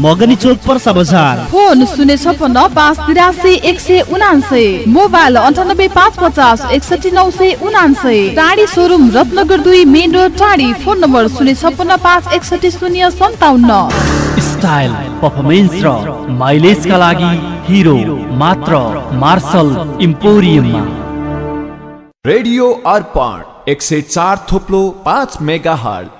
मगनी चोक पर्सा बजार। फोन शून्य छपन्न पाँच तिरासी एक सय उनान्सय मोबाइल अन्ठानब्बे पाँच पचास एकसठी नौ सय उनान्सय टाढी सोरुम रत्नगर दुई main road Tadhi phone number शून्य छपन्न पाँच एकसठी शून्य सन्ताउन्न। स्टाइल पर्फर्मेन्स र माइलेजका लागि हिरो मात्र मार्सल इम्पोरियममा रेडियो अर्पण एक सय चार थोप्लो पाँच मेगा हट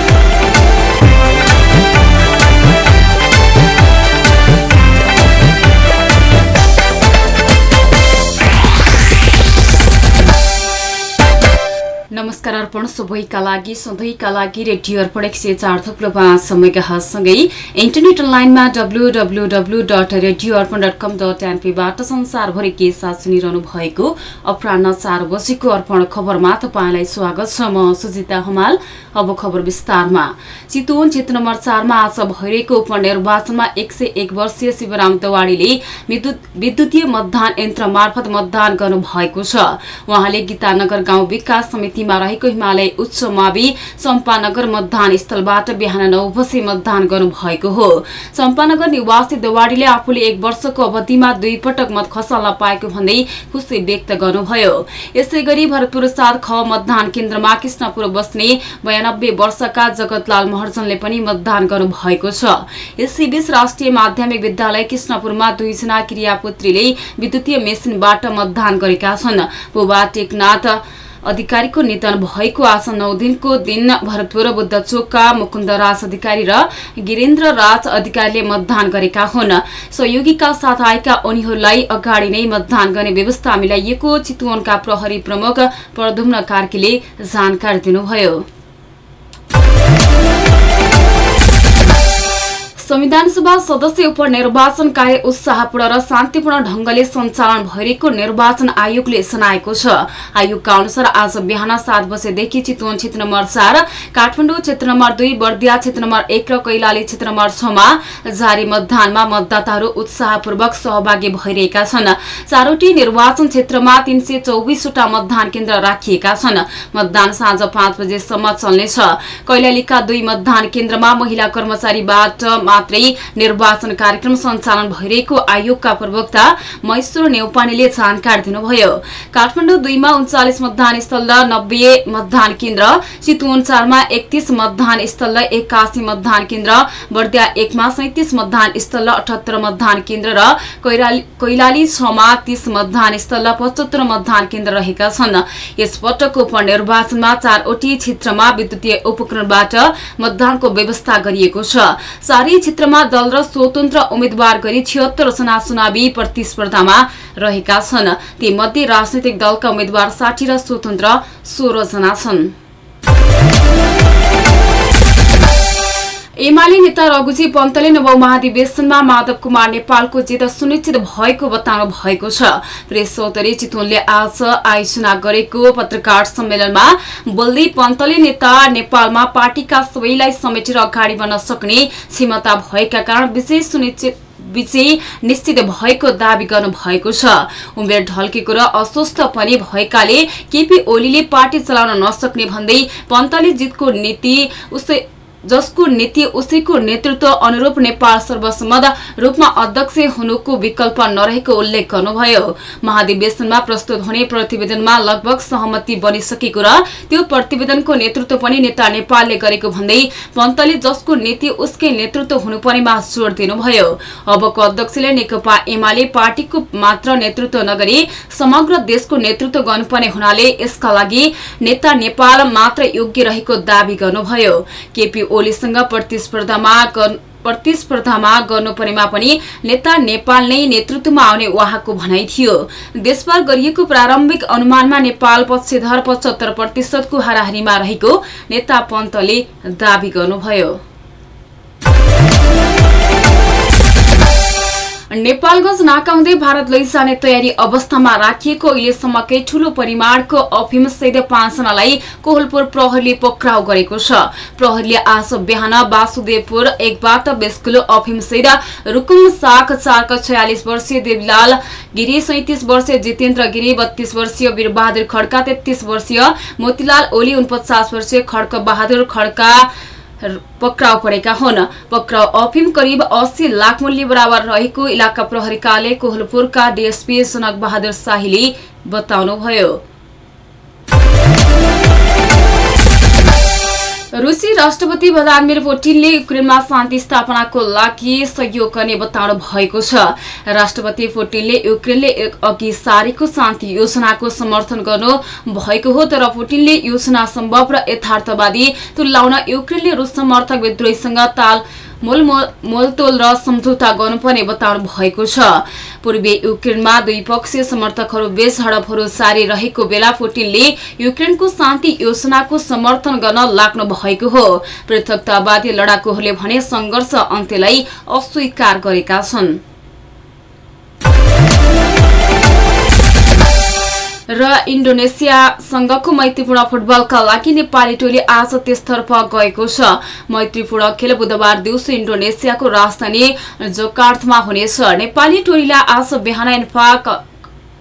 अर्पण सबैका लागि सधैँका लागि रेडियो अर्पण एक सय चार थुप्रो पाँच समयकासँगै इन्टरनेट लाइनमा W W W dot radio Arpan dot com dot एनपीबाट संसारभरि के साथ सुनिरहनु भएको अपरान्न चार बजेको अर्पण खबरमा तपाईँलाई स्वागत छ। म सुजिता हमाल अब खबर विस्तारमा। चितवन क्षेत्र नम्बर चारमा आज भइरहेको उपनिर्वाचनमा एक सय एक वर्षीय शिवराम दवाडीले विद्युतीय मतदान यन्त्र मार्फत मतदान गर्नु भएको छ। उहाँले गीतानगर गाउँ विकास समितिमा रहेको हिमालय उच्च मावि चम्पानगर मतदान स्थलबाट बिहान नौ बजे मतदान गर्नु भएको हो। चम्पानगर निवासी दवाडीले आफूले एक वर्षको अवधिमा दुई पटक मत खसाल्न पाएको भन्दै खुसी व्यक्त गर्नुभयो। यसै गरी भरतपुर सात ख मतदान केन्द्रमा कृष्णपुर बस्ने बयानब्बे वर्षका जगतलाल महर्जनले पनि मतदान गर्नु भएको छ। यसैबीच राष्ट्रिय माध्यमिक विद्यालय कृष्णपुरमा दुईजना क्रियापुत्रीले विद्युतीय मेसिनबाट मतदान गरेका छन्। बुबा टेकनाथ अधिकारीको निधन भएको आज नौ दिनको दिन भरतपुर बुद्ध चोकका मुकुन्द राज अधिकारी र गिरेन्द्र राज अधिकारीले मतदान गरेका हुन्। सहयोगीका साथ आएका उनीहरूलाई अगाडि नै मतदान गर्ने व्यवस्था मिलाइएको चितवनका प्रहरी प्रमुख प्रधुम्न कार्कीले जानकारी दिनुभयो। संविधान सभा सदस्य उपनिर्वाचन कार्य उत्साहपूर्ण र शान्तिपूर्ण ढंगले सञ्चालन भइरहेको निर्वाचन आयोगले जनाएको छ। आयोगका अनुसार आज बिहान सात बजेदेखि चितवन क्षेत्र नम्बर चार काठमाडौँ क्षेत्र नम्बर दुई बर्दिया क्षेत्र नम्बर एक र कैलाली क्षेत्र नम्बर छमा जारी मतदानमा मतदाताहरू उत्साहपूर्वक सहभागी भइरहेका छन्। चारवटी निर्वाचन क्षेत्रमा तीन सय चौबिसवटा मतदान केन्द्र राखिएका छन्। मतदान साँझ पाँच बजेसम्म चल्नेछ। कैलालीका दुई मतदान केन्द्रमा महिला कर्मचारीबाट मात्रै निर्वाचन कार्यक्रम सञ्चालन भइरहेको आयोगका प्रवक्ता महेश्वर नेौपानेले जानकारी दिनुभयो। काठमाडौँ दुईमा उन्चालिस मतदान स्थल र नब्बे मतदान केन्द्र चितवन चारमा एकतीस मतदान स्थल र एक्कासी मतदान केन्द्र बर्दिया एकमा सैतिस मतदान स्थल र अठहत्तर मतदान केन्द्र र कैलाली छमा तीस मतदान स्थल र पचहत्तर मतदान केन्द्र रहेका छन्। यसपटकको उपनिर्वाचनमा चारवटी क्षेत्रमा विद्युतीय उपकरणबाट मतदानको व्यवस्था गरिएको छ। चारै क्षेत्रमा दल र स्वतन्त्र उम्मेद्वार गरी छिहत्तर जना चुनावी प्रतिस्पर्धामा रहेका छन्। तीमध्ये राजनैतिक दलका उम्मेद्वार साठी र स्वतन्त्र सोह्र जना छन्। एमाले नेता रघुजी पन्तले नवौं महाधिवेशनमा माधव कुमार नेपालको जित सुनिश्चित भएको बताउनु भएको छ। प्रेस चौधरी चितवनले आज आयोजना गरेको पत्रकार सम्मेलनमा बोल्दै पन्तले नेता नेपालमा पार्टीका सबैलाई समेटेर अगाडि बढ्न सक्ने क्षमता भएका कारण विशेष सुनिश्चित निश्चित भएको दावी गर्नु भएको छ। उमेर ढल्केको र अस्वस्थ पनि भएकाले केपी ओलीले पार्टी चलाउन नसक्ने भन्दै पन्तले जितको नीति उसै जसको नीति उसैको नेतृत्व अनुरूप नेपाल सर्वसम्मत रूपमा अध्यक्ष हुनुको विकल्प नरहेको उल्लेख गर्नुभयो। महाधिवेशनमा प्रस्तुत हुने प्रतिवेदनमा लगभग सहमति बनिसकेको र त्यो प्रतिवेदनको नेतृत्व पनि नेता नेपालले गरेको भन्दै पन्तले जसको नीति उसकै नेतृत्व हुनुपर्नेमा जोड़ दिनुभयो। अबको अध्यक्षले नेकपा एमाले पार्टीको मात्र नेतृत्व नगरी समग्र देशको नेतृत्व गर्नुपर्ने हुनाले यसका लागि नेता नेपाल मात्र योग्य रहेको दावी गर्नुभयो। केपी ओलीसँग प्रतिस्पर्धामा प्रतिस्पर्धामा गर्नुपर्नेमा पनि नेता नेपाल नै नेतृत्वमा आउने उहाँको भनाइ थियो। देशभर गरिएको प्रारम्भिक अनुमानमा नेपाल पक्षधर पचहत्तर प्रतिशतको हाराहारीमा रहेको नेता पन्तले दावी गर्नुभयो। नेपालगंज नाका हुँदै भारत लैजाने तयारी अवस्थामा राखिएको अहिलेसम्मकै ठूलो परिमाणको अफिम सहित पाँचजनालाई कोहलपुर प्रहरीले पक्राउ गरेको छ। प्रहरीले आज बिहान वासुदेवपुर एकबाट बीस किलो अफिम सहित रुकुम साख चारका छयालिस वर्षीय देवलाल गिरी सैतिस वर्षीय जितेन्द्र गिरी बत्तीस वर्षीय वीरबहादुर खड्का तेत्तीस वर्षीय मोतीलाल ओली उनपचास वर्षीय खड्क बहादुर खड्का पक्राउ परेका हुन्। पक्राउ अफिम करिब अस्सी लाख मूल्य बराबर रहेको इलाका प्रहरी कार्यालय कोहलपुरका डीएसपी जनक बहादुर शाहीले बताउनुभयो। राष्ट्रपति भ्लादिमिर पुटिनले युक्रेनमा शान्ति स्थापनाको लागि सहयोग गर्ने बताउनु भएको छ। राष्ट्रपति पुटिनले युक्रेनले अघि सारेको शान्ति योजनाको समर्थन गर्नु भएको हो तर पुटिनले योजना सम्भव र यथार्थवादी तुल्याउन युक्रेनले रुस समर्थक विद्रोहीसँग ताल मोलतोल र सम्झौता गर्नुपर्ने बताउनु भएको छ। पूर्वी युक्रेनमा द्विपक्षीय समर्थकहरू बीच हडपहरू जारी रहेको बेला पुटिनले युक्रेनको शान्ति योजनाको समर्थन गर्न लाग्नु भएको हो। पृथकतावादी लडाकुहरूले भने संघर्ष अन्त्यलाई अस्वीकार गरेका छन्। र इन्डोनेसियासँगको मैत्रीपूर्ण फुटबलका लागि नेपाली टोली आज त्यसतर्फ गएको छ। मैत्रीपूर्ण खेल बुधबार दिउँसो इन्डोनेसियाको राजधानी जोकार्थमा हुनेछ। नेपाली टोलीलाई आज बिहान इन्फा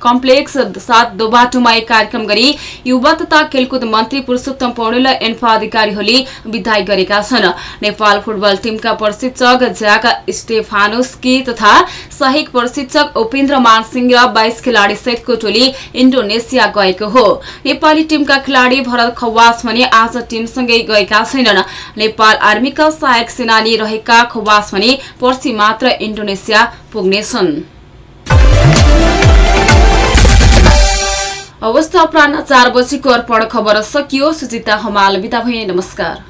कम्प्लेक्स साथ दोबाटोमा एक कार्यक्रम गरी युवा तथा खेलकुद मन्त्री पुरूषोत्तम पौडेल र एन्फा अधिकारीहरूले विदाय गरेका छन्। नेपाल फुटबल टिमका प्रशिक्षक ज्याक स्टेफानोस्की तथा सहायक प्रशिक्षक उपेन्द्र मानसिंह र बाइस खेलाडी सहितको टोली इन्डोनेसिया गएको हो। नेपाली टिमका खेलाडी भरत खवास भने आज टिमसँगै गएका छैनन्। नेपाल आर्मीका सहायक सेनानी रहेका खवास भने पर्सि मात्र इन्डोनेसिया पुग्नेछन्। अवस्था अपराह चार बजीको अर्पण खबर सकियो। सुजिता हमाल बिदा भए नमस्कार।